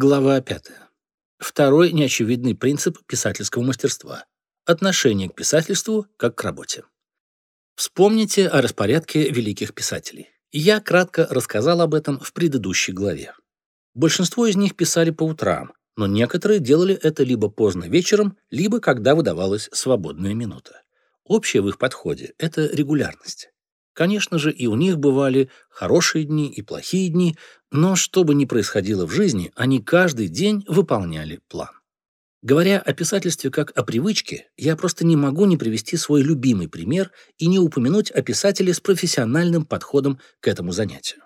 Глава 5. Второй неочевидный принцип писательского мастерства – отношение к писательству как к работе. Вспомните о распорядке великих писателей. Я кратко рассказал об этом в предыдущей главе. Большинство из них писали по утрам, но некоторые делали это либо поздно вечером, либо когда выдавалась свободная минута. Общее в их подходе – это регулярность. Конечно же, и у них бывали хорошие дни и плохие дни, но что бы ни происходило в жизни, они каждый день выполняли план. Говоря о писательстве как о привычке, я просто не могу не привести свой любимый пример и не упомянуть о писателе с профессиональным подходом к этому занятию.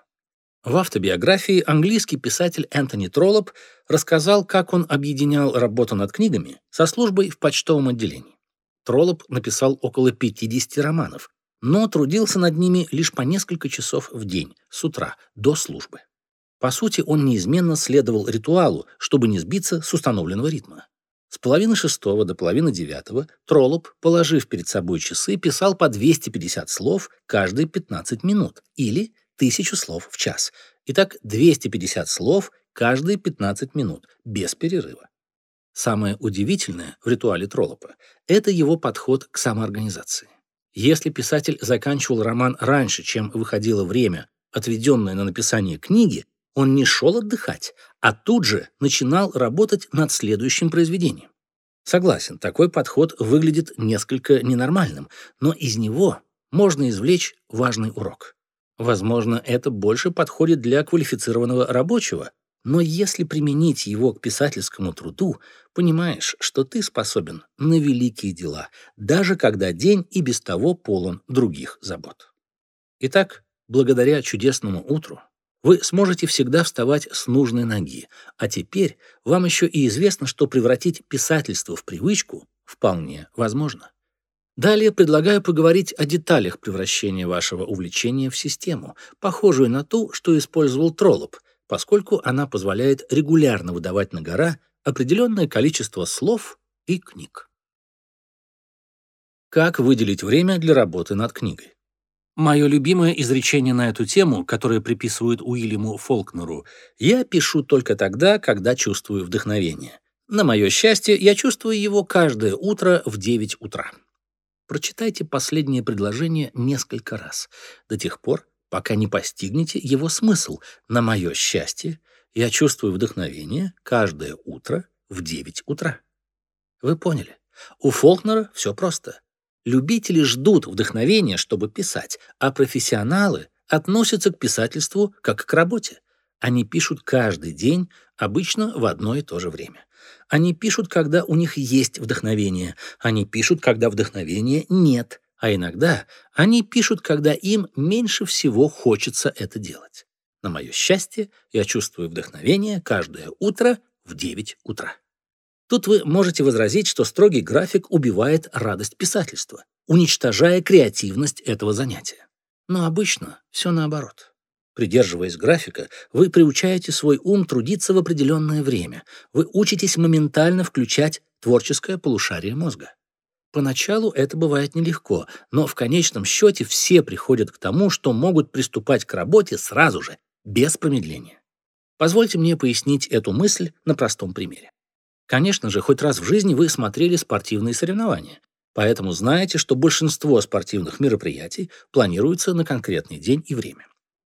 В автобиографии английский писатель Энтони Троллоп рассказал, как он объединял работу над книгами со службой в почтовом отделении. Троллоп написал около 50 романов, но трудился над ними лишь по несколько часов в день, с утра, до службы. По сути, он неизменно следовал ритуалу, чтобы не сбиться с установленного ритма. С половины шестого до половины девятого Троллоп, положив перед собой часы, писал по 250 слов каждые 15 минут или 1000 слов в час. Итак, 250 слов каждые 15 минут, без перерыва. Самое удивительное в ритуале Троллопа – это его подход к самоорганизации. Если писатель заканчивал роман раньше, чем выходило время, отведенное на написание книги, он не шел отдыхать, а тут же начинал работать над следующим произведением. Согласен, такой подход выглядит несколько ненормальным, но из него можно извлечь важный урок. Возможно, это больше подходит для квалифицированного рабочего, но если применить его к писательскому труду, понимаешь, что ты способен на великие дела, даже когда день и без того полон других забот. Итак, благодаря чудесному утру вы сможете всегда вставать с нужной ноги, а теперь вам еще и известно, что превратить писательство в привычку вполне возможно. Далее предлагаю поговорить о деталях превращения вашего увлечения в систему, похожую на ту, что использовал Троллоп – поскольку она позволяет регулярно выдавать на гора определенное количество слов и книг. Как выделить время для работы над книгой? Мое любимое изречение на эту тему, которое приписывают Уильяму Фолкнеру, «Я пишу только тогда, когда чувствую вдохновение. На мое счастье, я чувствую его каждое утро в 9 утра». Прочитайте последнее предложение несколько раз, до тех пор, пока не постигнете его смысл. На мое счастье, я чувствую вдохновение каждое утро в 9 утра. Вы поняли? У Фолкнера все просто. Любители ждут вдохновения, чтобы писать, а профессионалы относятся к писательству как к работе. Они пишут каждый день, обычно в одно и то же время. Они пишут, когда у них есть вдохновение. Они пишут, когда вдохновения нет а иногда они пишут, когда им меньше всего хочется это делать. На мое счастье, я чувствую вдохновение каждое утро в 9 утра. Тут вы можете возразить, что строгий график убивает радость писательства, уничтожая креативность этого занятия. Но обычно все наоборот. Придерживаясь графика, вы приучаете свой ум трудиться в определенное время. Вы учитесь моментально включать творческое полушарие мозга. Поначалу это бывает нелегко, но в конечном счете все приходят к тому, что могут приступать к работе сразу же, без промедления. Позвольте мне пояснить эту мысль на простом примере. Конечно же, хоть раз в жизни вы смотрели спортивные соревнования, поэтому знаете, что большинство спортивных мероприятий планируется на конкретный день и время.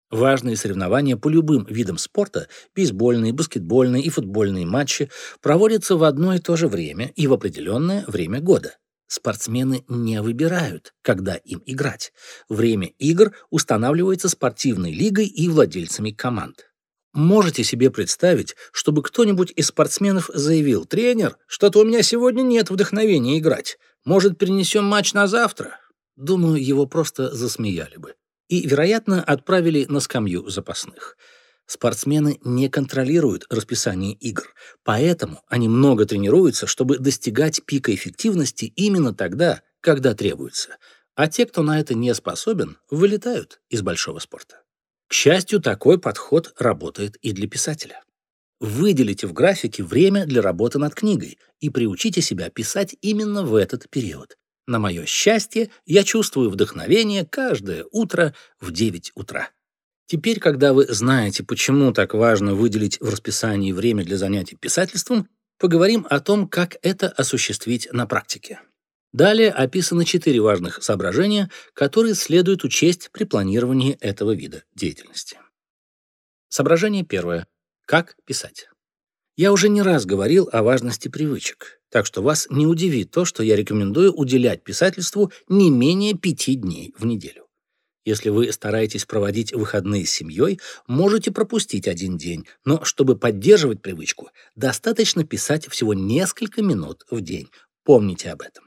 Важные соревнования по любым видам спорта, бейсбольные, баскетбольные и футбольные матчи, проводятся в одно и то же время и в определенное время года. Спортсмены не выбирают, когда им играть. Время игр устанавливается спортивной лигой и владельцами команд. Можете себе представить, чтобы кто-нибудь из спортсменов заявил, «Тренер, что-то у меня сегодня нет вдохновения играть. Может, перенесем матч на завтра?» Думаю, его просто засмеяли бы. И, вероятно, отправили на скамью запасных. Спортсмены не контролируют расписание игр, поэтому они много тренируются, чтобы достигать пика эффективности именно тогда, когда требуется. А те, кто на это не способен, вылетают из большого спорта. К счастью, такой подход работает и для писателя. Выделите в графике время для работы над книгой и приучите себя писать именно в этот период. На мое счастье, я чувствую вдохновение каждое утро в 9 утра. Теперь, когда вы знаете, почему так важно выделить в расписании время для занятий писательством, поговорим о том, как это осуществить на практике. Далее описаны четыре важных соображения, которые следует учесть при планировании этого вида деятельности. Соображение первое. Как писать? Я уже не раз говорил о важности привычек, так что вас не удивит то, что я рекомендую уделять писательству не менее пяти дней в неделю. Если вы стараетесь проводить выходные с семьей, можете пропустить один день, но чтобы поддерживать привычку, достаточно писать всего несколько минут в день. Помните об этом.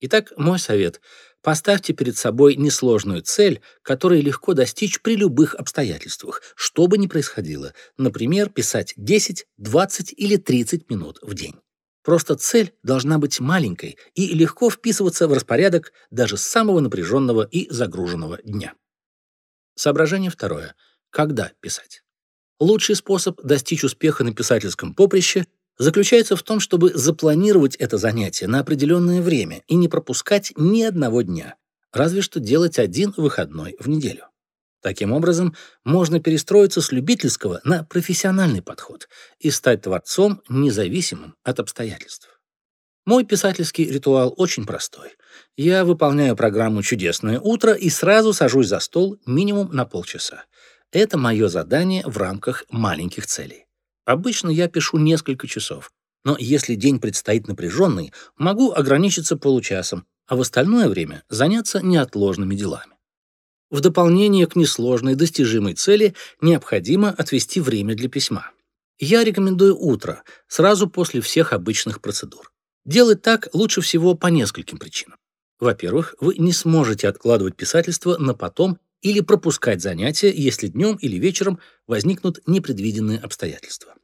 Итак, мой совет. Поставьте перед собой несложную цель, которой легко достичь при любых обстоятельствах, что бы ни происходило. Например, писать 10, 20 или 30 минут в день. Просто цель должна быть маленькой и легко вписываться в распорядок даже самого напряженного и загруженного дня. Соображение второе. Когда писать? Лучший способ достичь успеха на писательском поприще заключается в том, чтобы запланировать это занятие на определенное время и не пропускать ни одного дня, разве что делать один выходной в неделю. Таким образом, можно перестроиться с любительского на профессиональный подход и стать творцом, независимым от обстоятельств. Мой писательский ритуал очень простой. Я выполняю программу «Чудесное утро» и сразу сажусь за стол минимум на полчаса. Это мое задание в рамках маленьких целей. Обычно я пишу несколько часов, но если день предстоит напряженный, могу ограничиться получасом, а в остальное время заняться неотложными делами. В дополнение к несложной достижимой цели необходимо отвести время для письма. Я рекомендую утро, сразу после всех обычных процедур. Делать так лучше всего по нескольким причинам. Во-первых, вы не сможете откладывать писательство на потом или пропускать занятия, если днем или вечером возникнут непредвиденные обстоятельства.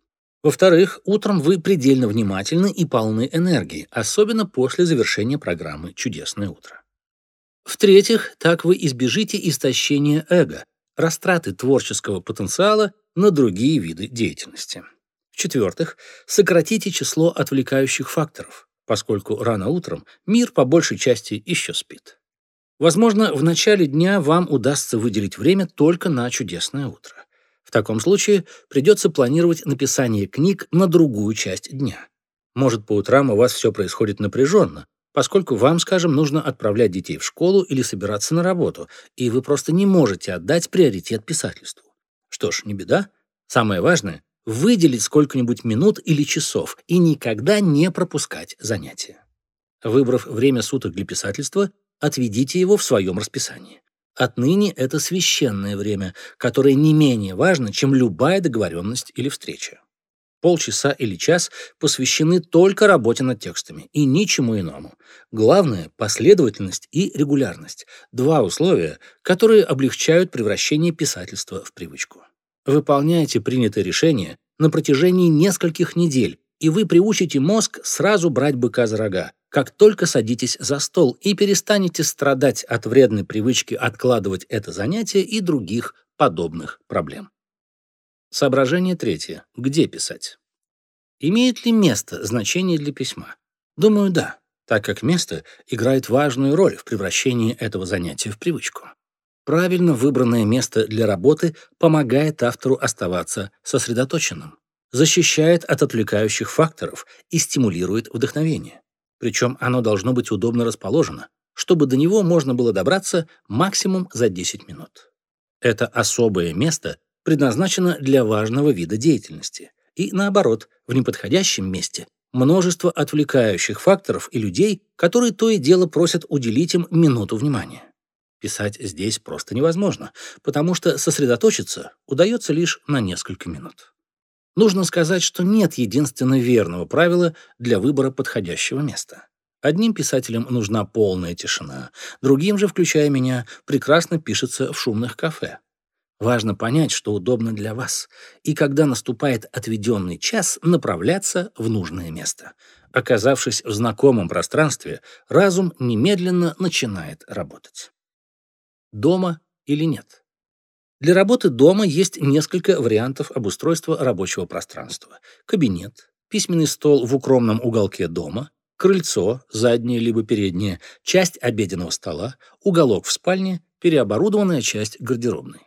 Во-вторых, утром вы предельно внимательны и полны энергии, особенно после завершения программы «Чудесное утро». В-третьих, так вы избежите истощения эго, растраты творческого потенциала на другие виды деятельности. В-четвертых, сократите число отвлекающих факторов, поскольку рано утром мир по большей части еще спит. Возможно, в начале дня вам удастся выделить время только на чудесное утро. В таком случае придется планировать написание книг на другую часть дня. Может, по утрам у вас все происходит напряженно, поскольку вам, скажем, нужно отправлять детей в школу или собираться на работу, и вы просто не можете отдать приоритет писательству. Что ж, не беда. Самое важное — выделить сколько-нибудь минут или часов и никогда не пропускать занятия. Выбрав время суток для писательства, отведите его в своем расписании. Отныне это священное время, которое не менее важно, чем любая договоренность или встреча полчаса или час посвящены только работе над текстами и ничему иному. Главное – последовательность и регулярность. Два условия, которые облегчают превращение писательства в привычку. Выполняйте принятое решение на протяжении нескольких недель, и вы приучите мозг сразу брать быка за рога, как только садитесь за стол и перестанете страдать от вредной привычки откладывать это занятие и других подобных проблем. Соображение третье. Где писать? Имеет ли место значение для письма? Думаю, да, так как место играет важную роль в превращении этого занятия в привычку. Правильно выбранное место для работы помогает автору оставаться сосредоточенным, защищает от отвлекающих факторов и стимулирует вдохновение. Причем оно должно быть удобно расположено, чтобы до него можно было добраться максимум за 10 минут. Это особое место предназначена для важного вида деятельности. И наоборот, в неподходящем месте множество отвлекающих факторов и людей, которые то и дело просят уделить им минуту внимания. Писать здесь просто невозможно, потому что сосредоточиться удается лишь на несколько минут. Нужно сказать, что нет единственно верного правила для выбора подходящего места. Одним писателям нужна полная тишина, другим же, включая меня, прекрасно пишется в шумных кафе. Важно понять, что удобно для вас, и когда наступает отведенный час, направляться в нужное место. Оказавшись в знакомом пространстве, разум немедленно начинает работать. Дома или нет? Для работы дома есть несколько вариантов обустройства рабочего пространства. Кабинет, письменный стол в укромном уголке дома, крыльцо, заднее либо переднее, часть обеденного стола, уголок в спальне, переоборудованная часть гардеробной.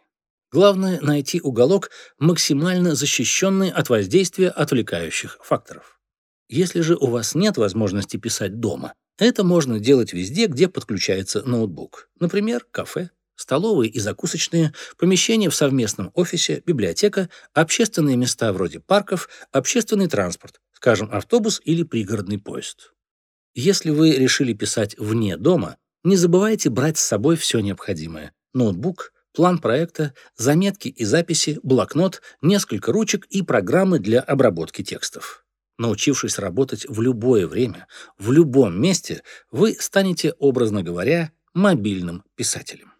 Главное — найти уголок, максимально защищенный от воздействия отвлекающих факторов. Если же у вас нет возможности писать дома, это можно делать везде, где подключается ноутбук. Например, кафе, столовые и закусочные, помещения в совместном офисе, библиотека, общественные места вроде парков, общественный транспорт, скажем, автобус или пригородный поезд. Если вы решили писать вне дома, не забывайте брать с собой все необходимое. Ноутбук, план проекта, заметки и записи, блокнот, несколько ручек и программы для обработки текстов. Научившись работать в любое время, в любом месте, вы станете, образно говоря, мобильным писателем.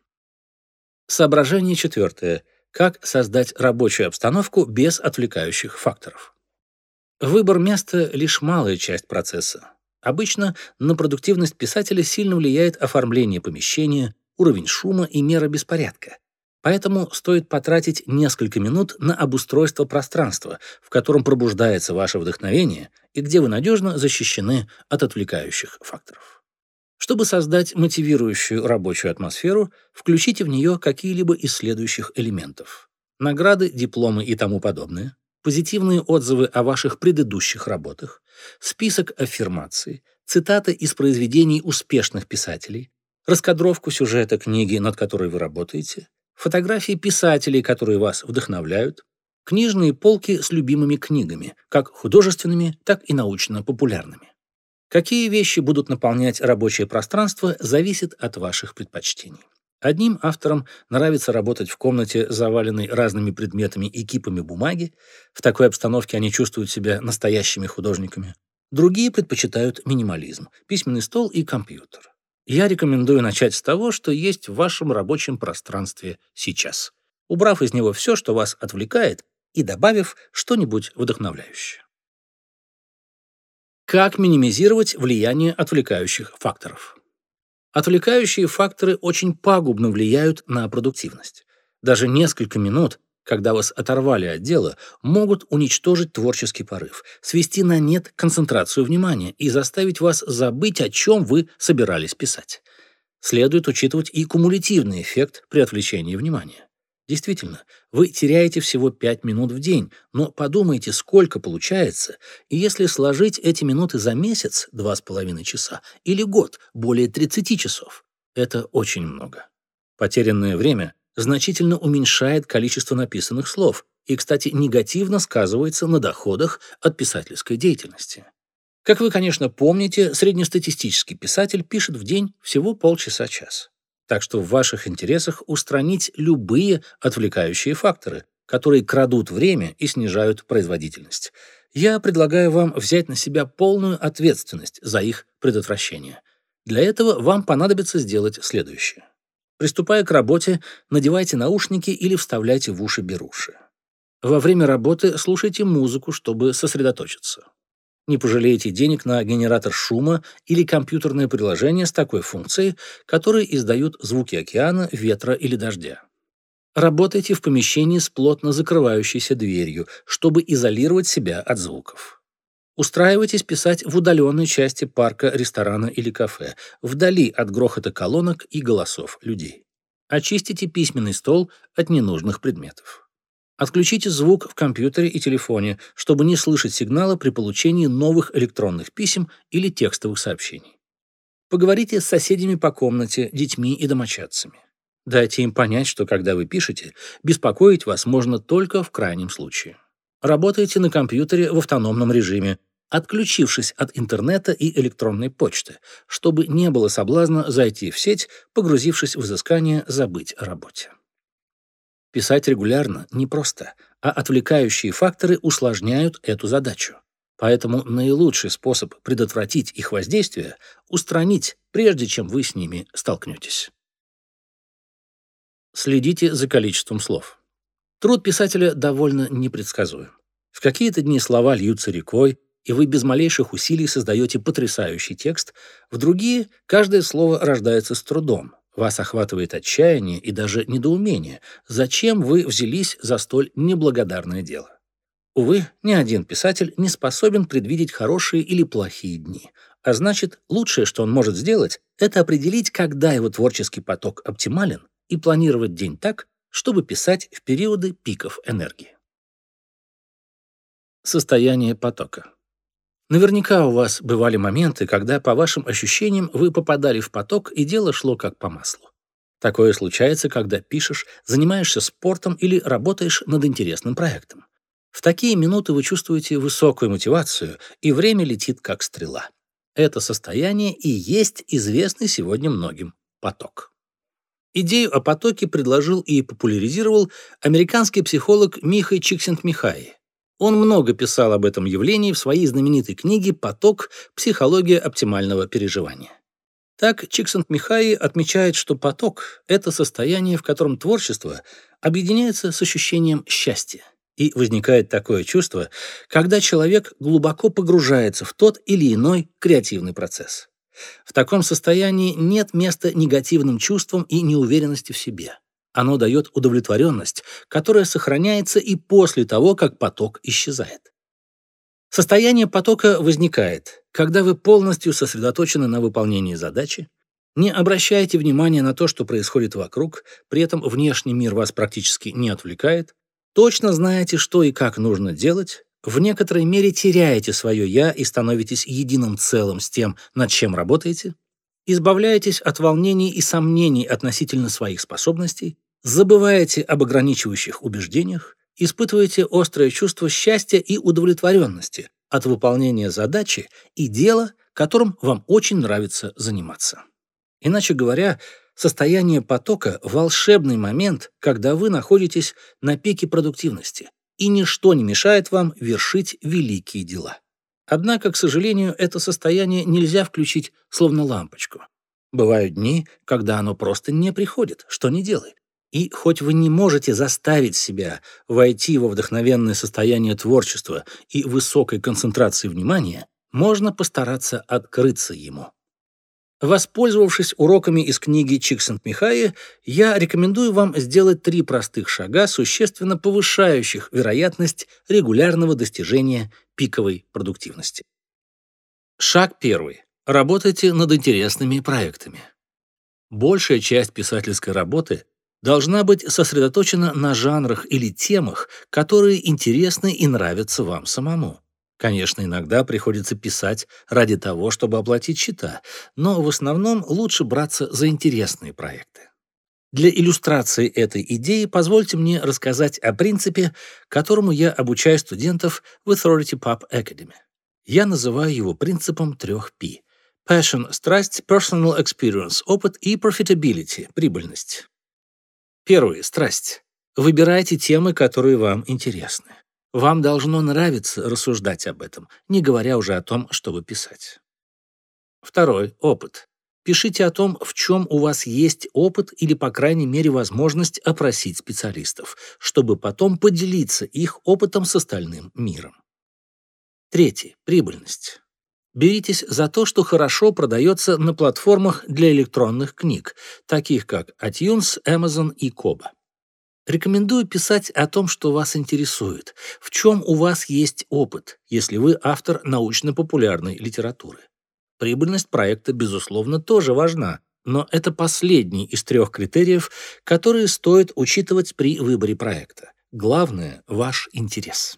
Соображение четвертое. Как создать рабочую обстановку без отвлекающих факторов? Выбор места — лишь малая часть процесса. Обычно на продуктивность писателя сильно влияет оформление помещения, уровень шума и мера беспорядка. Поэтому стоит потратить несколько минут на обустройство пространства, в котором пробуждается ваше вдохновение и где вы надежно защищены от отвлекающих факторов. Чтобы создать мотивирующую рабочую атмосферу, включите в нее какие-либо из следующих элементов. Награды, дипломы и тому подобное, позитивные отзывы о ваших предыдущих работах, список аффирмаций, цитаты из произведений успешных писателей, раскадровку сюжета книги, над которой вы работаете, фотографии писателей, которые вас вдохновляют, книжные полки с любимыми книгами, как художественными, так и научно-популярными. Какие вещи будут наполнять рабочее пространство, зависит от ваших предпочтений. Одним авторам нравится работать в комнате, заваленной разными предметами и кипами бумаги. В такой обстановке они чувствуют себя настоящими художниками. Другие предпочитают минимализм, письменный стол и компьютер. Я рекомендую начать с того, что есть в вашем рабочем пространстве сейчас, убрав из него все, что вас отвлекает, и добавив что-нибудь вдохновляющее. Как минимизировать влияние отвлекающих факторов? Отвлекающие факторы очень пагубно влияют на продуктивность. Даже несколько минут когда вас оторвали от дела, могут уничтожить творческий порыв, свести на нет концентрацию внимания и заставить вас забыть, о чем вы собирались писать. Следует учитывать и кумулятивный эффект при отвлечении внимания. Действительно, вы теряете всего 5 минут в день, но подумайте, сколько получается, и если сложить эти минуты за месяц, 2,5 часа, или год, более 30 часов, это очень много. Потерянное время значительно уменьшает количество написанных слов и, кстати, негативно сказывается на доходах от писательской деятельности. Как вы, конечно, помните, среднестатистический писатель пишет в день всего полчаса-час. Так что в ваших интересах устранить любые отвлекающие факторы, которые крадут время и снижают производительность. Я предлагаю вам взять на себя полную ответственность за их предотвращение. Для этого вам понадобится сделать следующее. Приступая к работе, надевайте наушники или вставляйте в уши беруши. Во время работы слушайте музыку, чтобы сосредоточиться. Не пожалеете денег на генератор шума или компьютерное приложение с такой функцией, которые издают звуки океана, ветра или дождя. Работайте в помещении с плотно закрывающейся дверью, чтобы изолировать себя от звуков. Устраивайтесь писать в удаленной части парка, ресторана или кафе, вдали от грохота колонок и голосов людей. Очистите письменный стол от ненужных предметов. Отключите звук в компьютере и телефоне, чтобы не слышать сигнала при получении новых электронных писем или текстовых сообщений. Поговорите с соседями по комнате, детьми и домочадцами. Дайте им понять, что когда вы пишете, беспокоить вас можно только в крайнем случае. Работайте на компьютере в автономном режиме, отключившись от интернета и электронной почты, чтобы не было соблазна зайти в сеть, погрузившись в изыскание забыть о работе. Писать регулярно непросто, а отвлекающие факторы усложняют эту задачу. Поэтому наилучший способ предотвратить их воздействие – устранить, прежде чем вы с ними столкнетесь. Следите за количеством слов. Труд писателя довольно непредсказуем. В какие-то дни слова льются рекой, и вы без малейших усилий создаете потрясающий текст, в другие каждое слово рождается с трудом. Вас охватывает отчаяние и даже недоумение. Зачем вы взялись за столь неблагодарное дело? Увы, ни один писатель не способен предвидеть хорошие или плохие дни. А значит, лучшее, что он может сделать, это определить, когда его творческий поток оптимален, и планировать день так, чтобы писать в периоды пиков энергии. Состояние потока. Наверняка у вас бывали моменты, когда, по вашим ощущениям, вы попадали в поток, и дело шло как по маслу. Такое случается, когда пишешь, занимаешься спортом или работаешь над интересным проектом. В такие минуты вы чувствуете высокую мотивацию, и время летит как стрела. Это состояние и есть известный сегодня многим поток. Идею о потоке предложил и популяризировал американский психолог Михай Чиксент-Михай. Он много писал об этом явлении в своей знаменитой книге «Поток. Психология оптимального переживания». Так Чиксент-Михай отмечает, что поток — это состояние, в котором творчество объединяется с ощущением счастья. И возникает такое чувство, когда человек глубоко погружается в тот или иной креативный процесс. В таком состоянии нет места негативным чувствам и неуверенности в себе. Оно дает удовлетворенность, которая сохраняется и после того, как поток исчезает. Состояние потока возникает, когда вы полностью сосредоточены на выполнении задачи, не обращаете внимания на то, что происходит вокруг, при этом внешний мир вас практически не отвлекает, точно знаете, что и как нужно делать, в некоторой мере теряете свое «я» и становитесь единым целым с тем, над чем работаете, избавляетесь от волнений и сомнений относительно своих способностей, забываете об ограничивающих убеждениях, испытываете острое чувство счастья и удовлетворенности от выполнения задачи и дела, которым вам очень нравится заниматься. Иначе говоря, состояние потока – волшебный момент, когда вы находитесь на пике продуктивности, и ничто не мешает вам вершить великие дела. Однако, к сожалению, это состояние нельзя включить словно лампочку. Бывают дни, когда оно просто не приходит, что не делай. И хоть вы не можете заставить себя войти во вдохновенное состояние творчества и высокой концентрации внимания, можно постараться открыться ему. Воспользовавшись уроками из книги Чиксент-Михаи, я рекомендую вам сделать три простых шага, существенно повышающих вероятность регулярного достижения пиковой продуктивности. Шаг первый. Работайте над интересными проектами. Большая часть писательской работы должна быть сосредоточена на жанрах или темах, которые интересны и нравятся вам самому. Конечно, иногда приходится писать ради того, чтобы оплатить счета, но в основном лучше браться за интересные проекты. Для иллюстрации этой идеи позвольте мне рассказать о принципе, которому я обучаю студентов в Authority Pub Academy. Я называю его принципом трех P. Passion – страсть, personal experience – опыт и profitability – прибыльность. Первый – страсть. Выбирайте темы, которые вам интересны. Вам должно нравиться рассуждать об этом, не говоря уже о том, чтобы писать. Второй – опыт. Пишите о том, в чем у вас есть опыт или, по крайней мере, возможность опросить специалистов, чтобы потом поделиться их опытом с остальным миром. Третий – прибыльность. Беритесь за то, что хорошо продается на платформах для электронных книг, таких как iTunes, Amazon и Kobo. Рекомендую писать о том, что вас интересует, в чем у вас есть опыт, если вы автор научно-популярной литературы. Прибыльность проекта, безусловно, тоже важна, но это последний из трех критериев, которые стоит учитывать при выборе проекта. Главное – ваш интерес.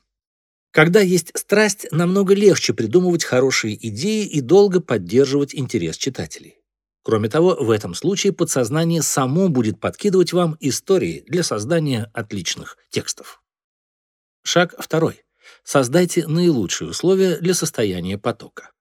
Когда есть страсть, намного легче придумывать хорошие идеи и долго поддерживать интерес читателей. Кроме того, в этом случае подсознание само будет подкидывать вам истории для создания отличных текстов. Шаг второй. Создайте наилучшие условия для состояния потока.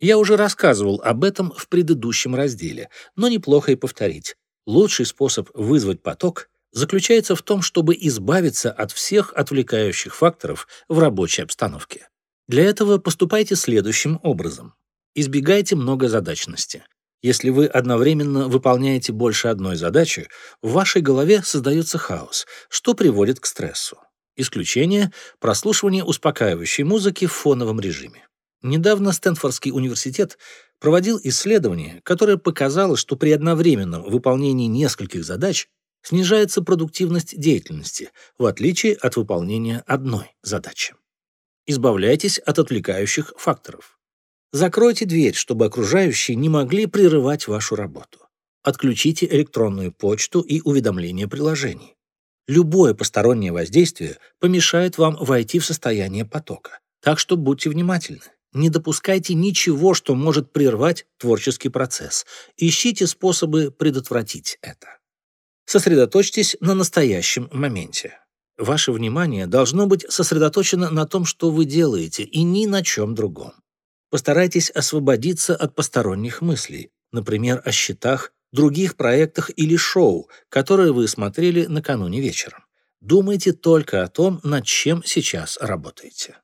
Я уже рассказывал об этом в предыдущем разделе, но неплохо и повторить. Лучший способ вызвать поток заключается в том, чтобы избавиться от всех отвлекающих факторов в рабочей обстановке. Для этого поступайте следующим образом. Избегайте многозадачности. Если вы одновременно выполняете больше одной задачи, в вашей голове создается хаос, что приводит к стрессу. Исключение – прослушивание успокаивающей музыки в фоновом режиме. Недавно Стэнфордский университет проводил исследование, которое показало, что при одновременном выполнении нескольких задач снижается продуктивность деятельности, в отличие от выполнения одной задачи. Избавляйтесь от отвлекающих факторов. Закройте дверь, чтобы окружающие не могли прерывать вашу работу. Отключите электронную почту и уведомления приложений. Любое постороннее воздействие помешает вам войти в состояние потока. Так что будьте внимательны. Не допускайте ничего, что может прервать творческий процесс. Ищите способы предотвратить это. Сосредоточьтесь на настоящем моменте. Ваше внимание должно быть сосредоточено на том, что вы делаете, и ни на чем другом. Постарайтесь освободиться от посторонних мыслей, например, о счетах, других проектах или шоу, которые вы смотрели накануне вечером. Думайте только о том, над чем сейчас работаете.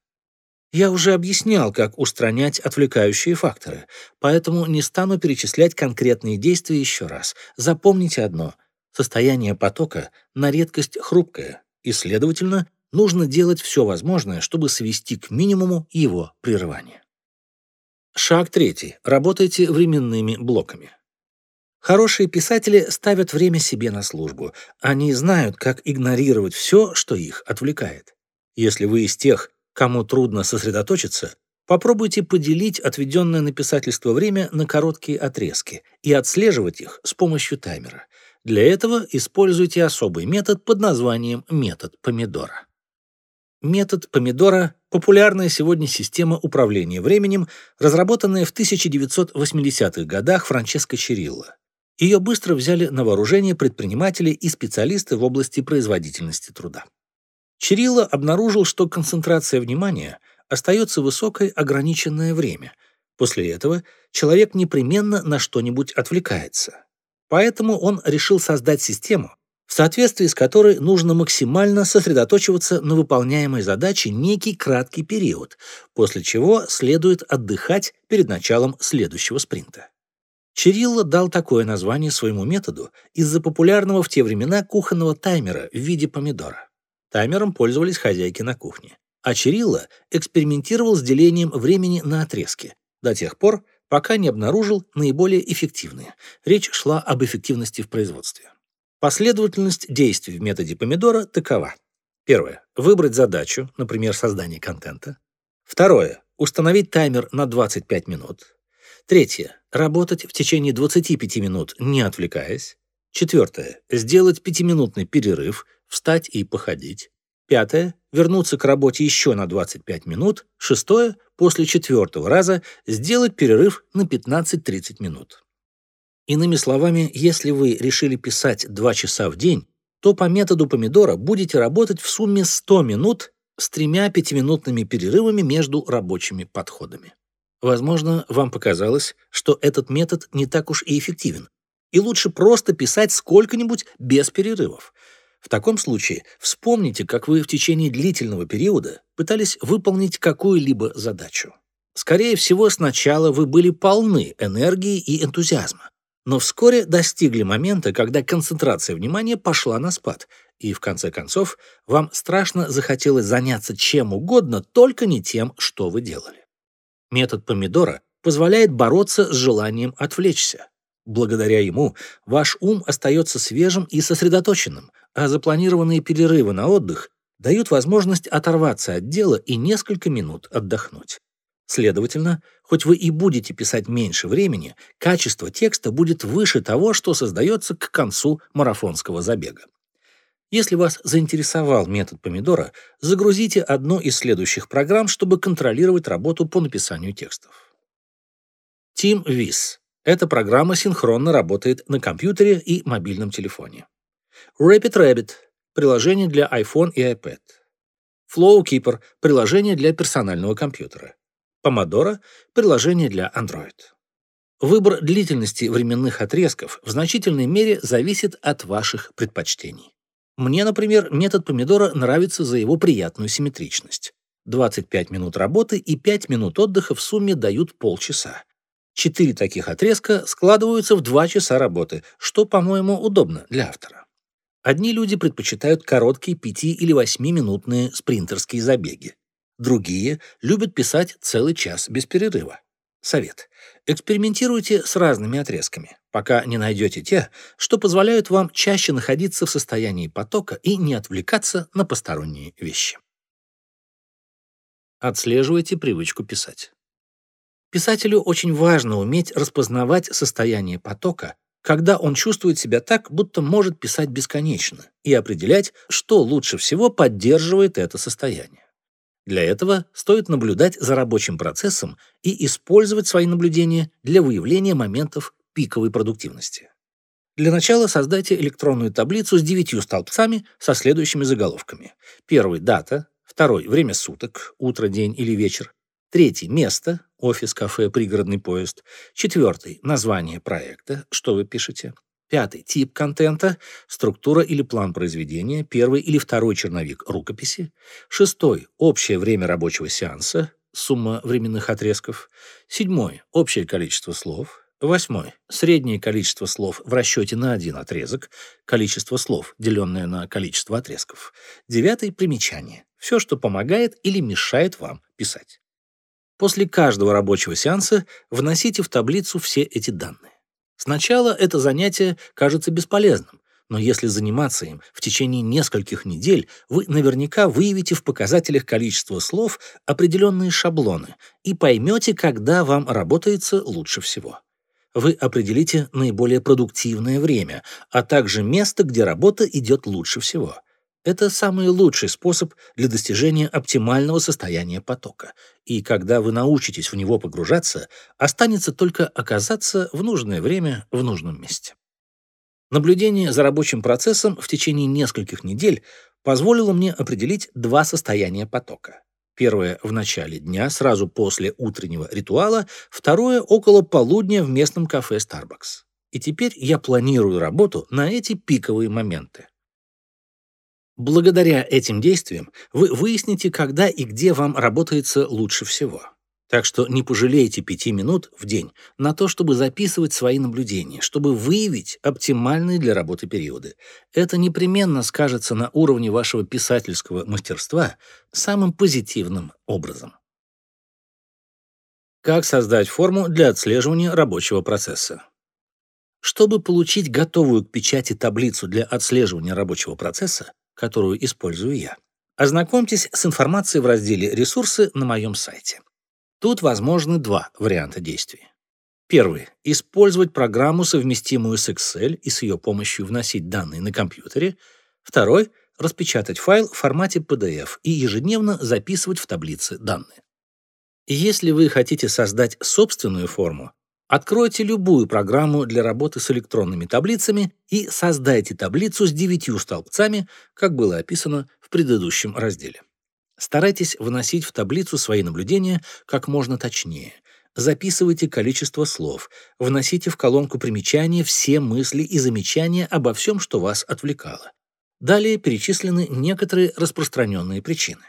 Я уже объяснял, как устранять отвлекающие факторы, поэтому не стану перечислять конкретные действия еще раз. Запомните одно – состояние потока на редкость хрупкое, и, следовательно, нужно делать все возможное, чтобы свести к минимуму его прерывание. Шаг третий. Работайте временными блоками. Хорошие писатели ставят время себе на службу. Они знают, как игнорировать все, что их отвлекает. Если вы из тех, кому трудно сосредоточиться, попробуйте поделить отведенное на писательство время на короткие отрезки и отслеживать их с помощью таймера. Для этого используйте особый метод под названием метод помидора. Метод помидора – популярная сегодня система управления временем, разработанная в 1980-х годах Франческо Черилло. Ее быстро взяли на вооружение предприниматели и специалисты в области производительности труда. Черилло обнаружил, что концентрация внимания остается высокой ограниченное время. После этого человек непременно на что-нибудь отвлекается. Поэтому он решил создать систему, в соответствии с которой нужно максимально сосредоточиваться на выполняемой задаче некий краткий период, после чего следует отдыхать перед началом следующего спринта. Чирилло дал такое название своему методу из-за популярного в те времена кухонного таймера в виде помидора. Таймером пользовались хозяйки на кухне. А Чирилло экспериментировал с делением времени на отрезки до тех пор, пока не обнаружил наиболее эффективные. Речь шла об эффективности в производстве. Последовательность действий в методе помидора такова. Первое. Выбрать задачу, например, создание контента. Второе. Установить таймер на 25 минут. Третье. Работать в течение 25 минут, не отвлекаясь. Четвертое. Сделать пятиминутный перерыв, встать и походить. Пятое. Вернуться к работе еще на 25 минут. Шестое. После четвертого раза сделать перерыв на 15-30 минут. Иными словами, если вы решили писать 2 часа в день, то по методу помидора будете работать в сумме 100 минут с тремя пятиминутными перерывами между рабочими подходами. Возможно, вам показалось, что этот метод не так уж и эффективен, и лучше просто писать сколько-нибудь без перерывов. В таком случае вспомните, как вы в течение длительного периода пытались выполнить какую-либо задачу. Скорее всего, сначала вы были полны энергии и энтузиазма, но вскоре достигли момента, когда концентрация внимания пошла на спад, и в конце концов вам страшно захотелось заняться чем угодно, только не тем, что вы делали. Метод помидора позволяет бороться с желанием отвлечься. Благодаря ему ваш ум остается свежим и сосредоточенным, а запланированные перерывы на отдых дают возможность оторваться от дела и несколько минут отдохнуть. Следовательно, хоть вы и будете писать меньше времени, качество текста будет выше того, что создается к концу марафонского забега. Если вас заинтересовал метод помидора, загрузите одну из следующих программ, чтобы контролировать работу по написанию текстов. TeamVis. Эта программа синхронно работает на компьютере и мобильном телефоне. Rapid Rabbit – приложение для iPhone и iPad. Flowkeeper – приложение для персонального компьютера. Pomodoro – приложение для Android. Выбор длительности временных отрезков в значительной мере зависит от ваших предпочтений. Мне, например, метод помидора нравится за его приятную симметричность. 25 минут работы и 5 минут отдыха в сумме дают полчаса. Четыре таких отрезка складываются в 2 часа работы, что, по-моему, удобно для автора. Одни люди предпочитают короткие 5 или 8-минутные спринтерские забеги. Другие любят писать целый час без перерыва. Совет. Экспериментируйте с разными отрезками, пока не найдете те, что позволяют вам чаще находиться в состоянии потока и не отвлекаться на посторонние вещи. Отслеживайте привычку писать. Писателю очень важно уметь распознавать состояние потока, когда он чувствует себя так, будто может писать бесконечно, и определять, что лучше всего поддерживает это состояние. Для этого стоит наблюдать за рабочим процессом и использовать свои наблюдения для выявления моментов пиковой продуктивности. Для начала создайте электронную таблицу с девятью столбцами со следующими заголовками. Первый – дата, второй – время суток, утро, день или вечер, третий – место, офис, кафе, пригородный поезд, четвертый – название проекта, что вы пишете, Пятый – тип контента, структура или план произведения, первый или второй черновик рукописи. Шестой – общее время рабочего сеанса, сумма временных отрезков. Седьмой – общее количество слов. Восьмой – среднее количество слов в расчете на один отрезок, количество слов, деленное на количество отрезков. Девятый – примечание. Все, что помогает или мешает вам писать. После каждого рабочего сеанса вносите в таблицу все эти данные. Сначала это занятие кажется бесполезным, но если заниматься им в течение нескольких недель, вы наверняка выявите в показателях количества слов определенные шаблоны и поймете, когда вам работается лучше всего. Вы определите наиболее продуктивное время, а также место, где работа идет лучше всего. Это самый лучший способ для достижения оптимального состояния потока. И когда вы научитесь в него погружаться, останется только оказаться в нужное время в нужном месте. Наблюдение за рабочим процессом в течение нескольких недель позволило мне определить два состояния потока. Первое – в начале дня, сразу после утреннего ритуала, второе – около полудня в местном кафе Starbucks. И теперь я планирую работу на эти пиковые моменты. Благодаря этим действиям вы выясните, когда и где вам работается лучше всего. Так что не пожалейте пяти минут в день на то, чтобы записывать свои наблюдения, чтобы выявить оптимальные для работы периоды. Это непременно скажется на уровне вашего писательского мастерства самым позитивным образом. Как создать форму для отслеживания рабочего процесса? Чтобы получить готовую к печати таблицу для отслеживания рабочего процесса, которую использую я. Ознакомьтесь с информацией в разделе «Ресурсы» на моем сайте. Тут возможны два варианта действий. Первый – использовать программу, совместимую с Excel, и с ее помощью вносить данные на компьютере. Второй – распечатать файл в формате PDF и ежедневно записывать в таблицы данные. Если вы хотите создать собственную форму, Откройте любую программу для работы с электронными таблицами и создайте таблицу с девятью столбцами, как было описано в предыдущем разделе. Старайтесь вносить в таблицу свои наблюдения как можно точнее. Записывайте количество слов, вносите в колонку примечания все мысли и замечания обо всем, что вас отвлекало. Далее перечислены некоторые распространенные причины.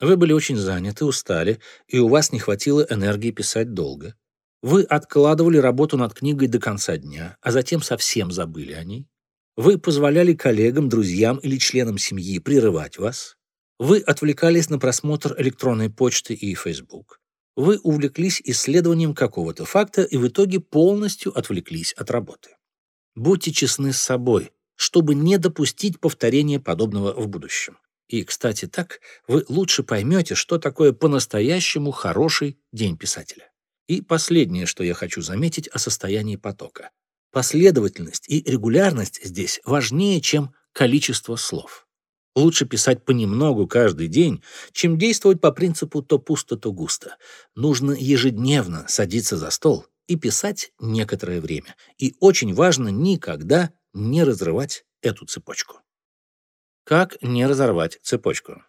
Вы были очень заняты, устали, и у вас не хватило энергии писать долго. Вы откладывали работу над книгой до конца дня, а затем совсем забыли о ней. Вы позволяли коллегам, друзьям или членам семьи прерывать вас. Вы отвлекались на просмотр электронной почты и Facebook. Вы увлеклись исследованием какого-то факта и в итоге полностью отвлеклись от работы. Будьте честны с собой, чтобы не допустить повторения подобного в будущем. И, кстати, так вы лучше поймете, что такое по-настоящему хороший день писателя. И последнее, что я хочу заметить о состоянии потока. Последовательность и регулярность здесь важнее, чем количество слов. Лучше писать понемногу каждый день, чем действовать по принципу то пусто, то густо. Нужно ежедневно садиться за стол и писать некоторое время. И очень важно никогда не разрывать эту цепочку. Как не разорвать цепочку?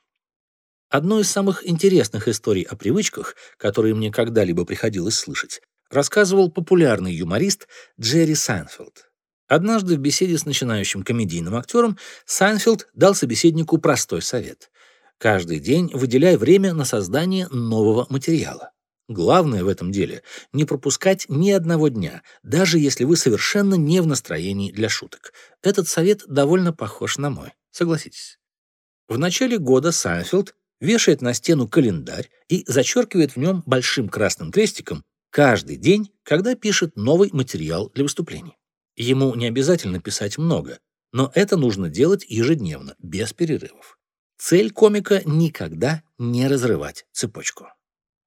Одной из самых интересных историй о привычках, которые мне когда-либо приходилось слышать, рассказывал популярный юморист Джерри Сайнфилд. Однажды в беседе с начинающим комедийным актером Сайнфилд дал собеседнику простой совет. Каждый день выделяй время на создание нового материала. Главное в этом деле – не пропускать ни одного дня, даже если вы совершенно не в настроении для шуток. Этот совет довольно похож на мой, согласитесь. В начале года Сайнфилд вешает на стену календарь и зачеркивает в нем большим красным крестиком каждый день, когда пишет новый материал для выступлений. Ему не обязательно писать много, но это нужно делать ежедневно, без перерывов. Цель комика – никогда не разрывать цепочку.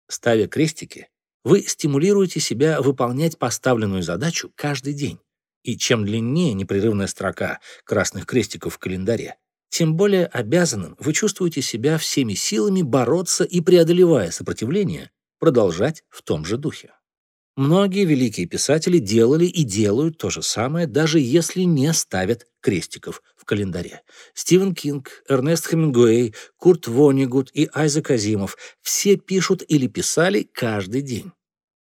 Ставя крестики, вы стимулируете себя выполнять поставленную задачу каждый день. И чем длиннее непрерывная строка красных крестиков в календаре, тем более обязанным вы чувствуете себя всеми силами бороться и, преодолевая сопротивление, продолжать в том же духе. Многие великие писатели делали и делают то же самое, даже если не ставят крестиков в календаре. Стивен Кинг, Эрнест Хемингуэй, Курт Вонигут и Айзек Азимов все пишут или писали каждый день.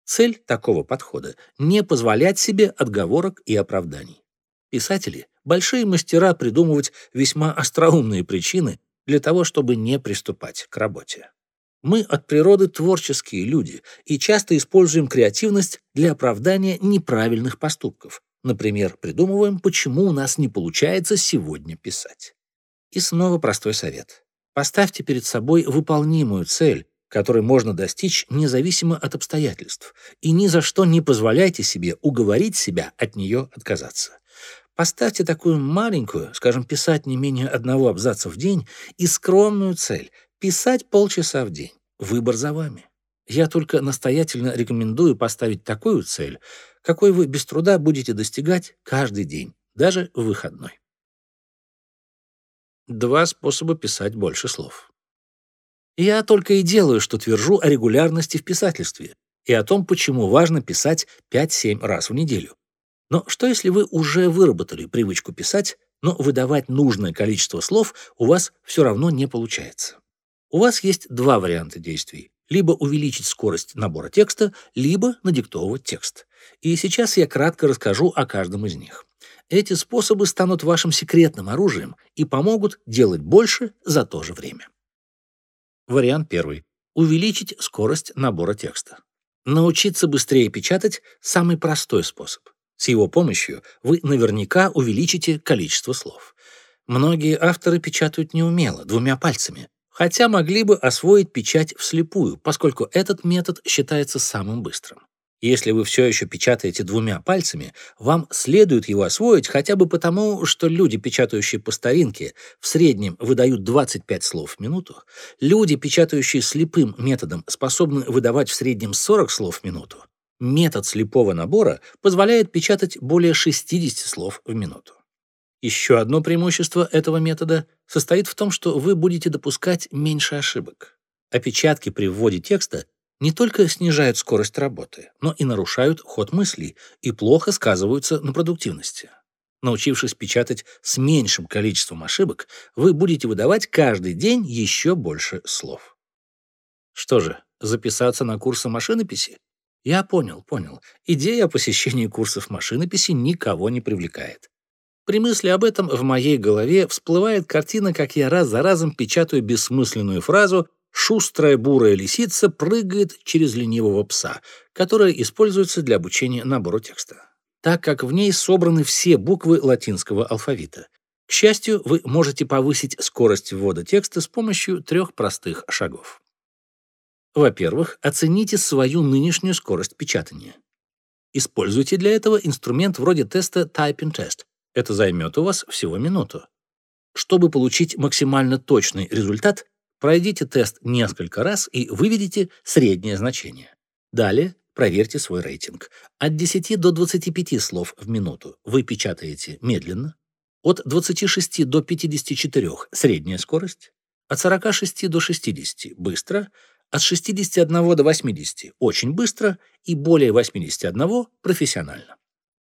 Цель такого подхода – не позволять себе отговорок и оправданий. Писатели – большие мастера придумывать весьма остроумные причины для того, чтобы не приступать к работе. Мы от природы творческие люди и часто используем креативность для оправдания неправильных поступков. Например, придумываем, почему у нас не получается сегодня писать. И снова простой совет. Поставьте перед собой выполнимую цель, которой можно достичь независимо от обстоятельств, и ни за что не позволяйте себе уговорить себя от нее отказаться. Поставьте такую маленькую, скажем, писать не менее одного абзаца в день и скромную цель – писать полчаса в день. Выбор за вами. Я только настоятельно рекомендую поставить такую цель, какой вы без труда будете достигать каждый день, даже в выходной. Два способа писать больше слов. Я только и делаю, что твержу о регулярности в писательстве и о том, почему важно писать 5-7 раз в неделю. Но что если вы уже выработали привычку писать, но выдавать нужное количество слов у вас все равно не получается? У вас есть два варианта действий. Либо увеличить скорость набора текста, либо надиктовывать текст. И сейчас я кратко расскажу о каждом из них. Эти способы станут вашим секретным оружием и помогут делать больше за то же время. Вариант первый. Увеличить скорость набора текста. Научиться быстрее печатать – самый простой способ. С его помощью вы наверняка увеличите количество слов. Многие авторы печатают неумело, двумя пальцами, хотя могли бы освоить печать вслепую, поскольку этот метод считается самым быстрым. Если вы все еще печатаете двумя пальцами, вам следует его освоить хотя бы потому, что люди, печатающие по старинке, в среднем выдают 25 слов в минуту, люди, печатающие слепым методом, способны выдавать в среднем 40 слов в минуту. Метод слепого набора позволяет печатать более 60 слов в минуту. Еще одно преимущество этого метода состоит в том, что вы будете допускать меньше ошибок. Опечатки при вводе текста не только снижают скорость работы, но и нарушают ход мыслей и плохо сказываются на продуктивности. Научившись печатать с меньшим количеством ошибок, вы будете выдавать каждый день еще больше слов. Что же, записаться на курсы машинописи? Я понял, понял. Идея о посещении курсов машинописи никого не привлекает. При мысли об этом в моей голове всплывает картина, как я раз за разом печатаю бессмысленную фразу Шустрая бурая лисица прыгает через ленивого пса, которая используется для обучения набору текста, так как в ней собраны все буквы латинского алфавита. К счастью, вы можете повысить скорость ввода текста с помощью трех простых шагов. Во-первых, оцените свою нынешнюю скорость печатания. Используйте для этого инструмент вроде теста Typing Test. Это займет у вас всего минуту. Чтобы получить максимально точный результат, Пройдите тест несколько раз и выведите среднее значение. Далее проверьте свой рейтинг. От 10 до 25 слов в минуту вы печатаете медленно, от 26 до 54 – средняя скорость, от 46 до 60 – быстро, от 61 до 80 – очень быстро и более 81 – профессионально.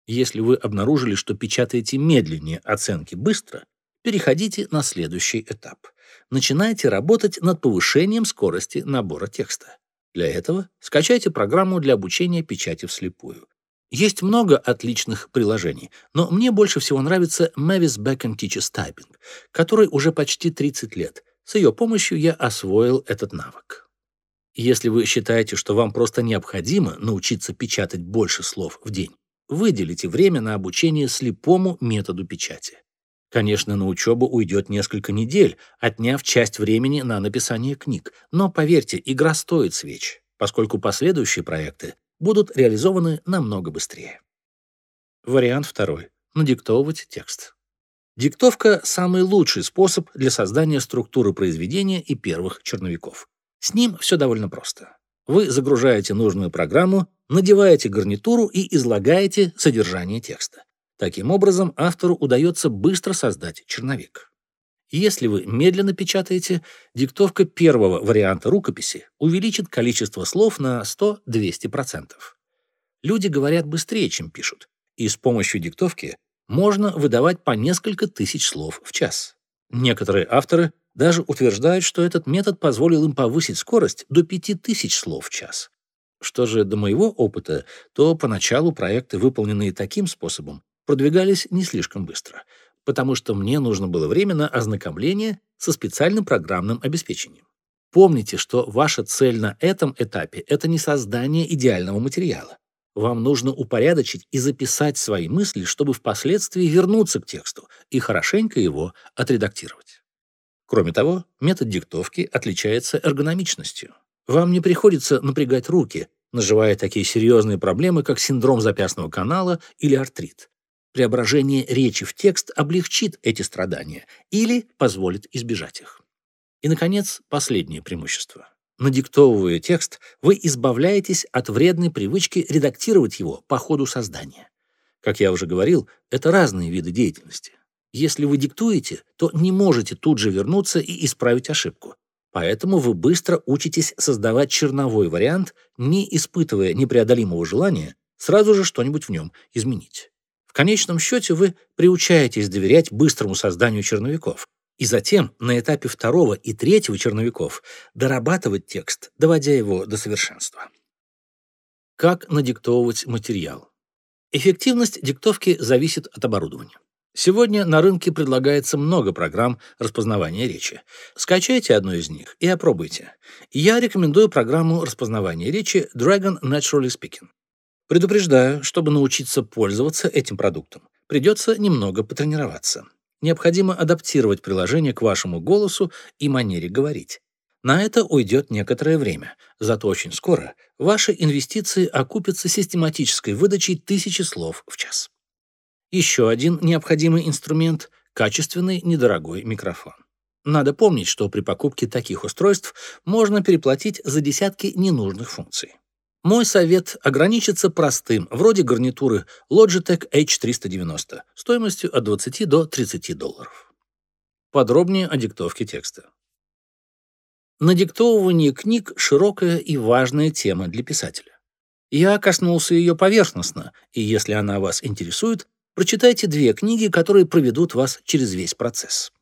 Если вы обнаружили, что печатаете медленнее оценки быстро, переходите на следующий этап – начинайте работать над повышением скорости набора текста. Для этого скачайте программу для обучения печати вслепую. Есть много отличных приложений, но мне больше всего нравится Mavis Backend Teaches Typing, который уже почти 30 лет. С ее помощью я освоил этот навык. Если вы считаете, что вам просто необходимо научиться печатать больше слов в день, выделите время на обучение слепому методу печати. Конечно, на учебу уйдет несколько недель, отняв часть времени на написание книг. Но, поверьте, игра стоит свеч, поскольку последующие проекты будут реализованы намного быстрее. Вариант второй. Надиктовывать текст. Диктовка – самый лучший способ для создания структуры произведения и первых черновиков. С ним все довольно просто. Вы загружаете нужную программу, надеваете гарнитуру и излагаете содержание текста. Таким образом, автору удается быстро создать черновик. Если вы медленно печатаете, диктовка первого варианта рукописи увеличит количество слов на 100-200%. Люди говорят быстрее, чем пишут, и с помощью диктовки можно выдавать по несколько тысяч слов в час. Некоторые авторы даже утверждают, что этот метод позволил им повысить скорость до 5000 слов в час. Что же до моего опыта, то поначалу проекты, выполненные таким способом, продвигались не слишком быстро, потому что мне нужно было время на ознакомление со специальным программным обеспечением. Помните, что ваша цель на этом этапе — это не создание идеального материала. Вам нужно упорядочить и записать свои мысли, чтобы впоследствии вернуться к тексту и хорошенько его отредактировать. Кроме того, метод диктовки отличается эргономичностью. Вам не приходится напрягать руки, наживая такие серьезные проблемы, как синдром запястного канала или артрит. Преображение речи в текст облегчит эти страдания или позволит избежать их. И, наконец, последнее преимущество. Надиктовывая текст, вы избавляетесь от вредной привычки редактировать его по ходу создания. Как я уже говорил, это разные виды деятельности. Если вы диктуете, то не можете тут же вернуться и исправить ошибку. Поэтому вы быстро учитесь создавать черновой вариант, не испытывая непреодолимого желания сразу же что-нибудь в нем изменить. В конечном счете вы приучаетесь доверять быстрому созданию черновиков, и затем на этапе второго и третьего черновиков дорабатывать текст, доводя его до совершенства. Как надиктовывать материал? Эффективность диктовки зависит от оборудования. Сегодня на рынке предлагается много программ распознавания речи. Скачайте одну из них и опробуйте. Я рекомендую программу распознавания речи Dragon Naturally Speaking. Предупреждаю, чтобы научиться пользоваться этим продуктом, придется немного потренироваться необходимо адаптировать приложение к вашему голосу и манере говорить. На это уйдет некоторое время, зато очень скоро ваши инвестиции окупятся систематической выдачей тысячи слов в час. Еще один необходимый инструмент – качественный недорогой микрофон. Надо помнить, что при покупке таких устройств можно переплатить за десятки ненужных функций. Мой совет ограничится простым, вроде гарнитуры Logitech H390, стоимостью от 20 до 30 долларов. Подробнее о диктовке текста. Надиктовывание книг – широкая и важная тема для писателя. Я коснулся ее поверхностно, и если она вас интересует, прочитайте две книги, которые проведут вас через весь процесс.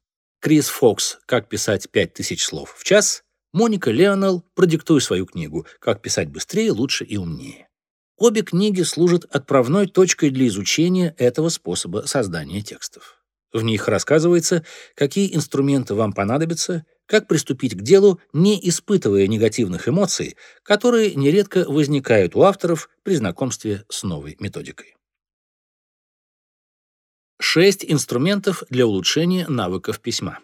Крис Фокс «Как писать 5000 слов в час» Моника Леонел «Продиктуй свою книгу. Как писать быстрее, лучше и умнее». Обе книги служат отправной точкой для изучения этого способа создания текстов. В них рассказывается, какие инструменты вам понадобятся, как приступить к делу, не испытывая негативных эмоций, которые нередко возникают у авторов при знакомстве с новой методикой. Шесть инструментов для улучшения навыков письма.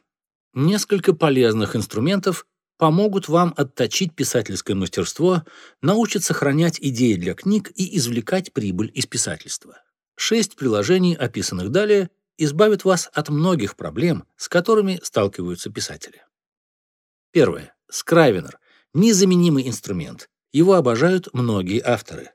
Несколько полезных инструментов, помогут вам отточить писательское мастерство, научат сохранять идеи для книг и извлекать прибыль из писательства. Шесть приложений, описанных далее, избавят вас от многих проблем, с которыми сталкиваются писатели. Первое. Scrivener – незаменимый инструмент. Его обожают многие авторы.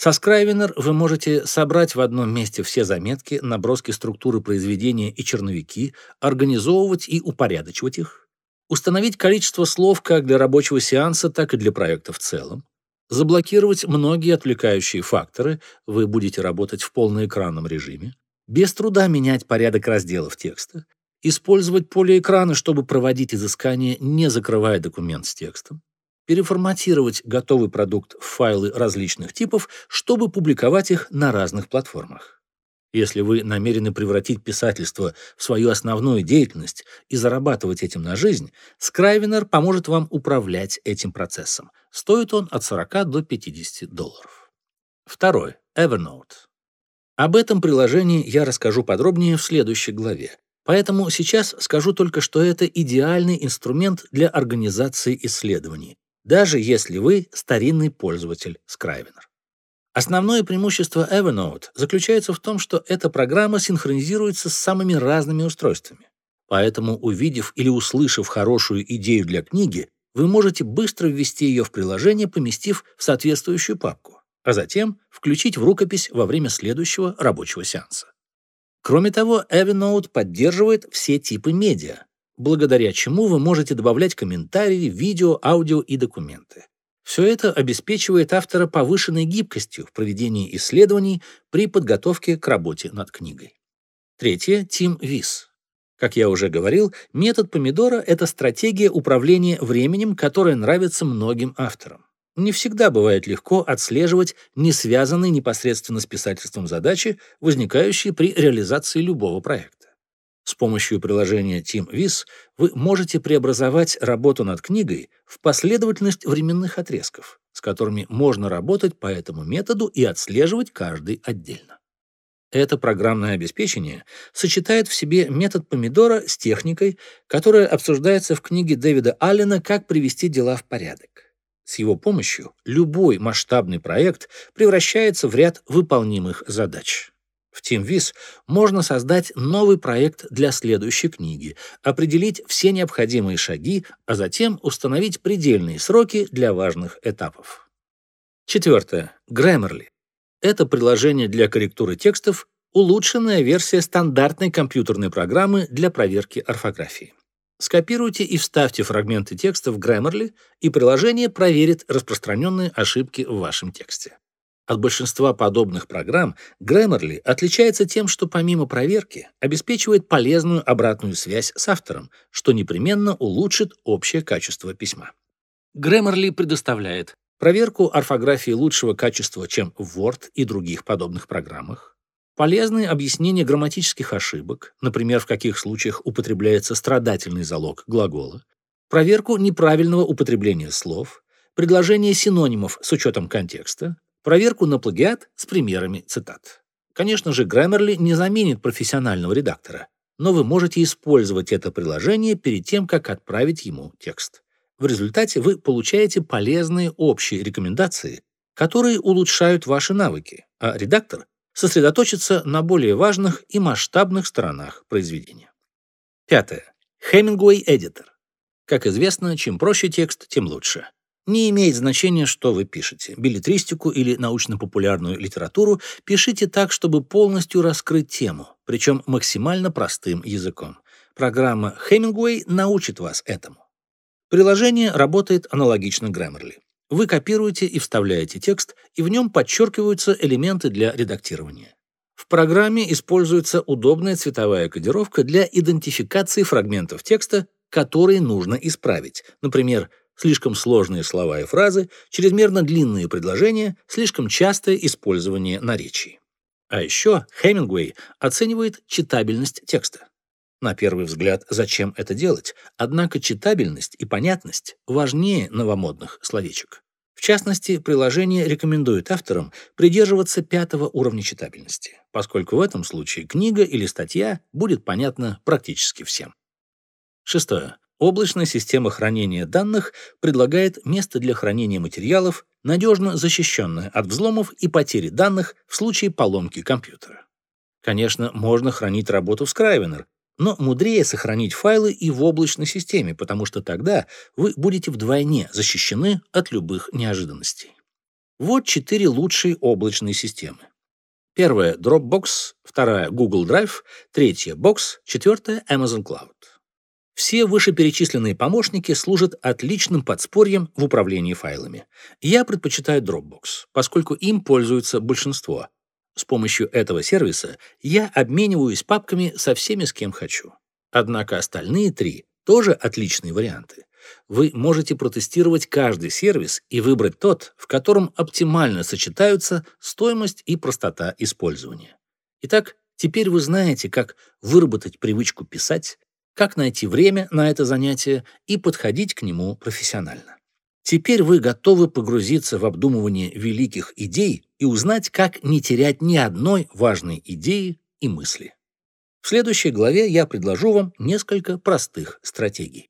Со Scrivener вы можете собрать в одном месте все заметки, наброски структуры произведения и черновики, организовывать и упорядочивать их, установить количество слов как для рабочего сеанса, так и для проекта в целом, заблокировать многие отвлекающие факторы, вы будете работать в полноэкранном режиме, без труда менять порядок разделов текста, использовать поле экрана, чтобы проводить изыскание, не закрывая документ с текстом, переформатировать готовый продукт в файлы различных типов, чтобы публиковать их на разных платформах. Если вы намерены превратить писательство в свою основную деятельность и зарабатывать этим на жизнь, Scrivener поможет вам управлять этим процессом. Стоит он от 40 до 50 долларов. Второе. Evernote. Об этом приложении я расскажу подробнее в следующей главе. Поэтому сейчас скажу только, что это идеальный инструмент для организации исследований, даже если вы старинный пользователь Scrivener. Основное преимущество Evernote заключается в том, что эта программа синхронизируется с самыми разными устройствами. Поэтому, увидев или услышав хорошую идею для книги, вы можете быстро ввести ее в приложение, поместив в соответствующую папку, а затем включить в рукопись во время следующего рабочего сеанса. Кроме того, Evernote поддерживает все типы медиа, благодаря чему вы можете добавлять комментарии, видео, аудио и документы. Все это обеспечивает автора повышенной гибкостью в проведении исследований при подготовке к работе над книгой. Третье – Team Viz. Как я уже говорил, метод помидора – это стратегия управления временем, которая нравится многим авторам. Не всегда бывает легко отслеживать не связанные непосредственно с писательством задачи, возникающие при реализации любого проекта. С помощью приложения TeamVis вы можете преобразовать работу над книгой в последовательность временных отрезков, с которыми можно работать по этому методу и отслеживать каждый отдельно. Это программное обеспечение сочетает в себе метод помидора с техникой, которая обсуждается в книге Дэвида Аллена «Как привести дела в порядок». С его помощью любой масштабный проект превращается в ряд выполнимых задач. В TeamVis можно создать новый проект для следующей книги, определить все необходимые шаги, а затем установить предельные сроки для важных этапов. Четвертое. Grammarly. Это приложение для корректуры текстов, улучшенная версия стандартной компьютерной программы для проверки орфографии. Скопируйте и вставьте фрагменты текста в Grammarly, и приложение проверит распространенные ошибки в вашем тексте. От большинства подобных программ Grammarly отличается тем, что помимо проверки обеспечивает полезную обратную связь с автором, что непременно улучшит общее качество письма. Grammarly предоставляет проверку орфографии лучшего качества, чем в Word и других подобных программах, Полезные объяснения грамматических ошибок, например, в каких случаях употребляется страдательный залог глагола, проверку неправильного употребления слов, предложение синонимов с учетом контекста, проверку на плагиат с примерами цитат. Конечно же, Grammarly не заменит профессионального редактора, но вы можете использовать это приложение перед тем, как отправить ему текст. В результате вы получаете полезные общие рекомендации, которые улучшают ваши навыки, а редактор сосредоточиться на более важных и масштабных сторонах произведения. Пятое. Hemingway Editor. Как известно, чем проще текст, тем лучше. Не имеет значения, что вы пишете. Билетристику или научно-популярную литературу пишите так, чтобы полностью раскрыть тему, причем максимально простым языком. Программа Hemingway научит вас этому. Приложение работает аналогично Grammarly. Вы копируете и вставляете текст, и в нем подчеркиваются элементы для редактирования. В программе используется удобная цветовая кодировка для идентификации фрагментов текста, которые нужно исправить. Например, слишком сложные слова и фразы, чрезмерно длинные предложения, слишком частое использование наречий. А еще Хемингуэй оценивает читабельность текста. На первый взгляд, зачем это делать? Однако читабельность и понятность важнее новомодных словечек. В частности, приложение рекомендует авторам придерживаться пятого уровня читабельности, поскольку в этом случае книга или статья будет понятна практически всем. Шестое. Облачная система хранения данных предлагает место для хранения материалов, надежно защищенное от взломов и потери данных в случае поломки компьютера. Конечно, можно хранить работу в Scrivener, но мудрее сохранить файлы и в облачной системе, потому что тогда вы будете вдвойне защищены от любых неожиданностей. Вот четыре лучшие облачные системы. Первая — Dropbox, вторая — Google Drive, третья — Box, четвертая — Amazon Cloud. Все вышеперечисленные помощники служат отличным подспорьем в управлении файлами. Я предпочитаю Dropbox, поскольку им пользуется большинство, с помощью этого сервиса я обмениваюсь папками со всеми, с кем хочу. Однако остальные три тоже отличные варианты. Вы можете протестировать каждый сервис и выбрать тот, в котором оптимально сочетаются стоимость и простота использования. Итак, теперь вы знаете, как выработать привычку писать, как найти время на это занятие и подходить к нему профессионально. Теперь вы готовы погрузиться в обдумывание великих идей и узнать, как не терять ни одной важной идеи и мысли. В следующей главе я предложу вам несколько простых стратегий.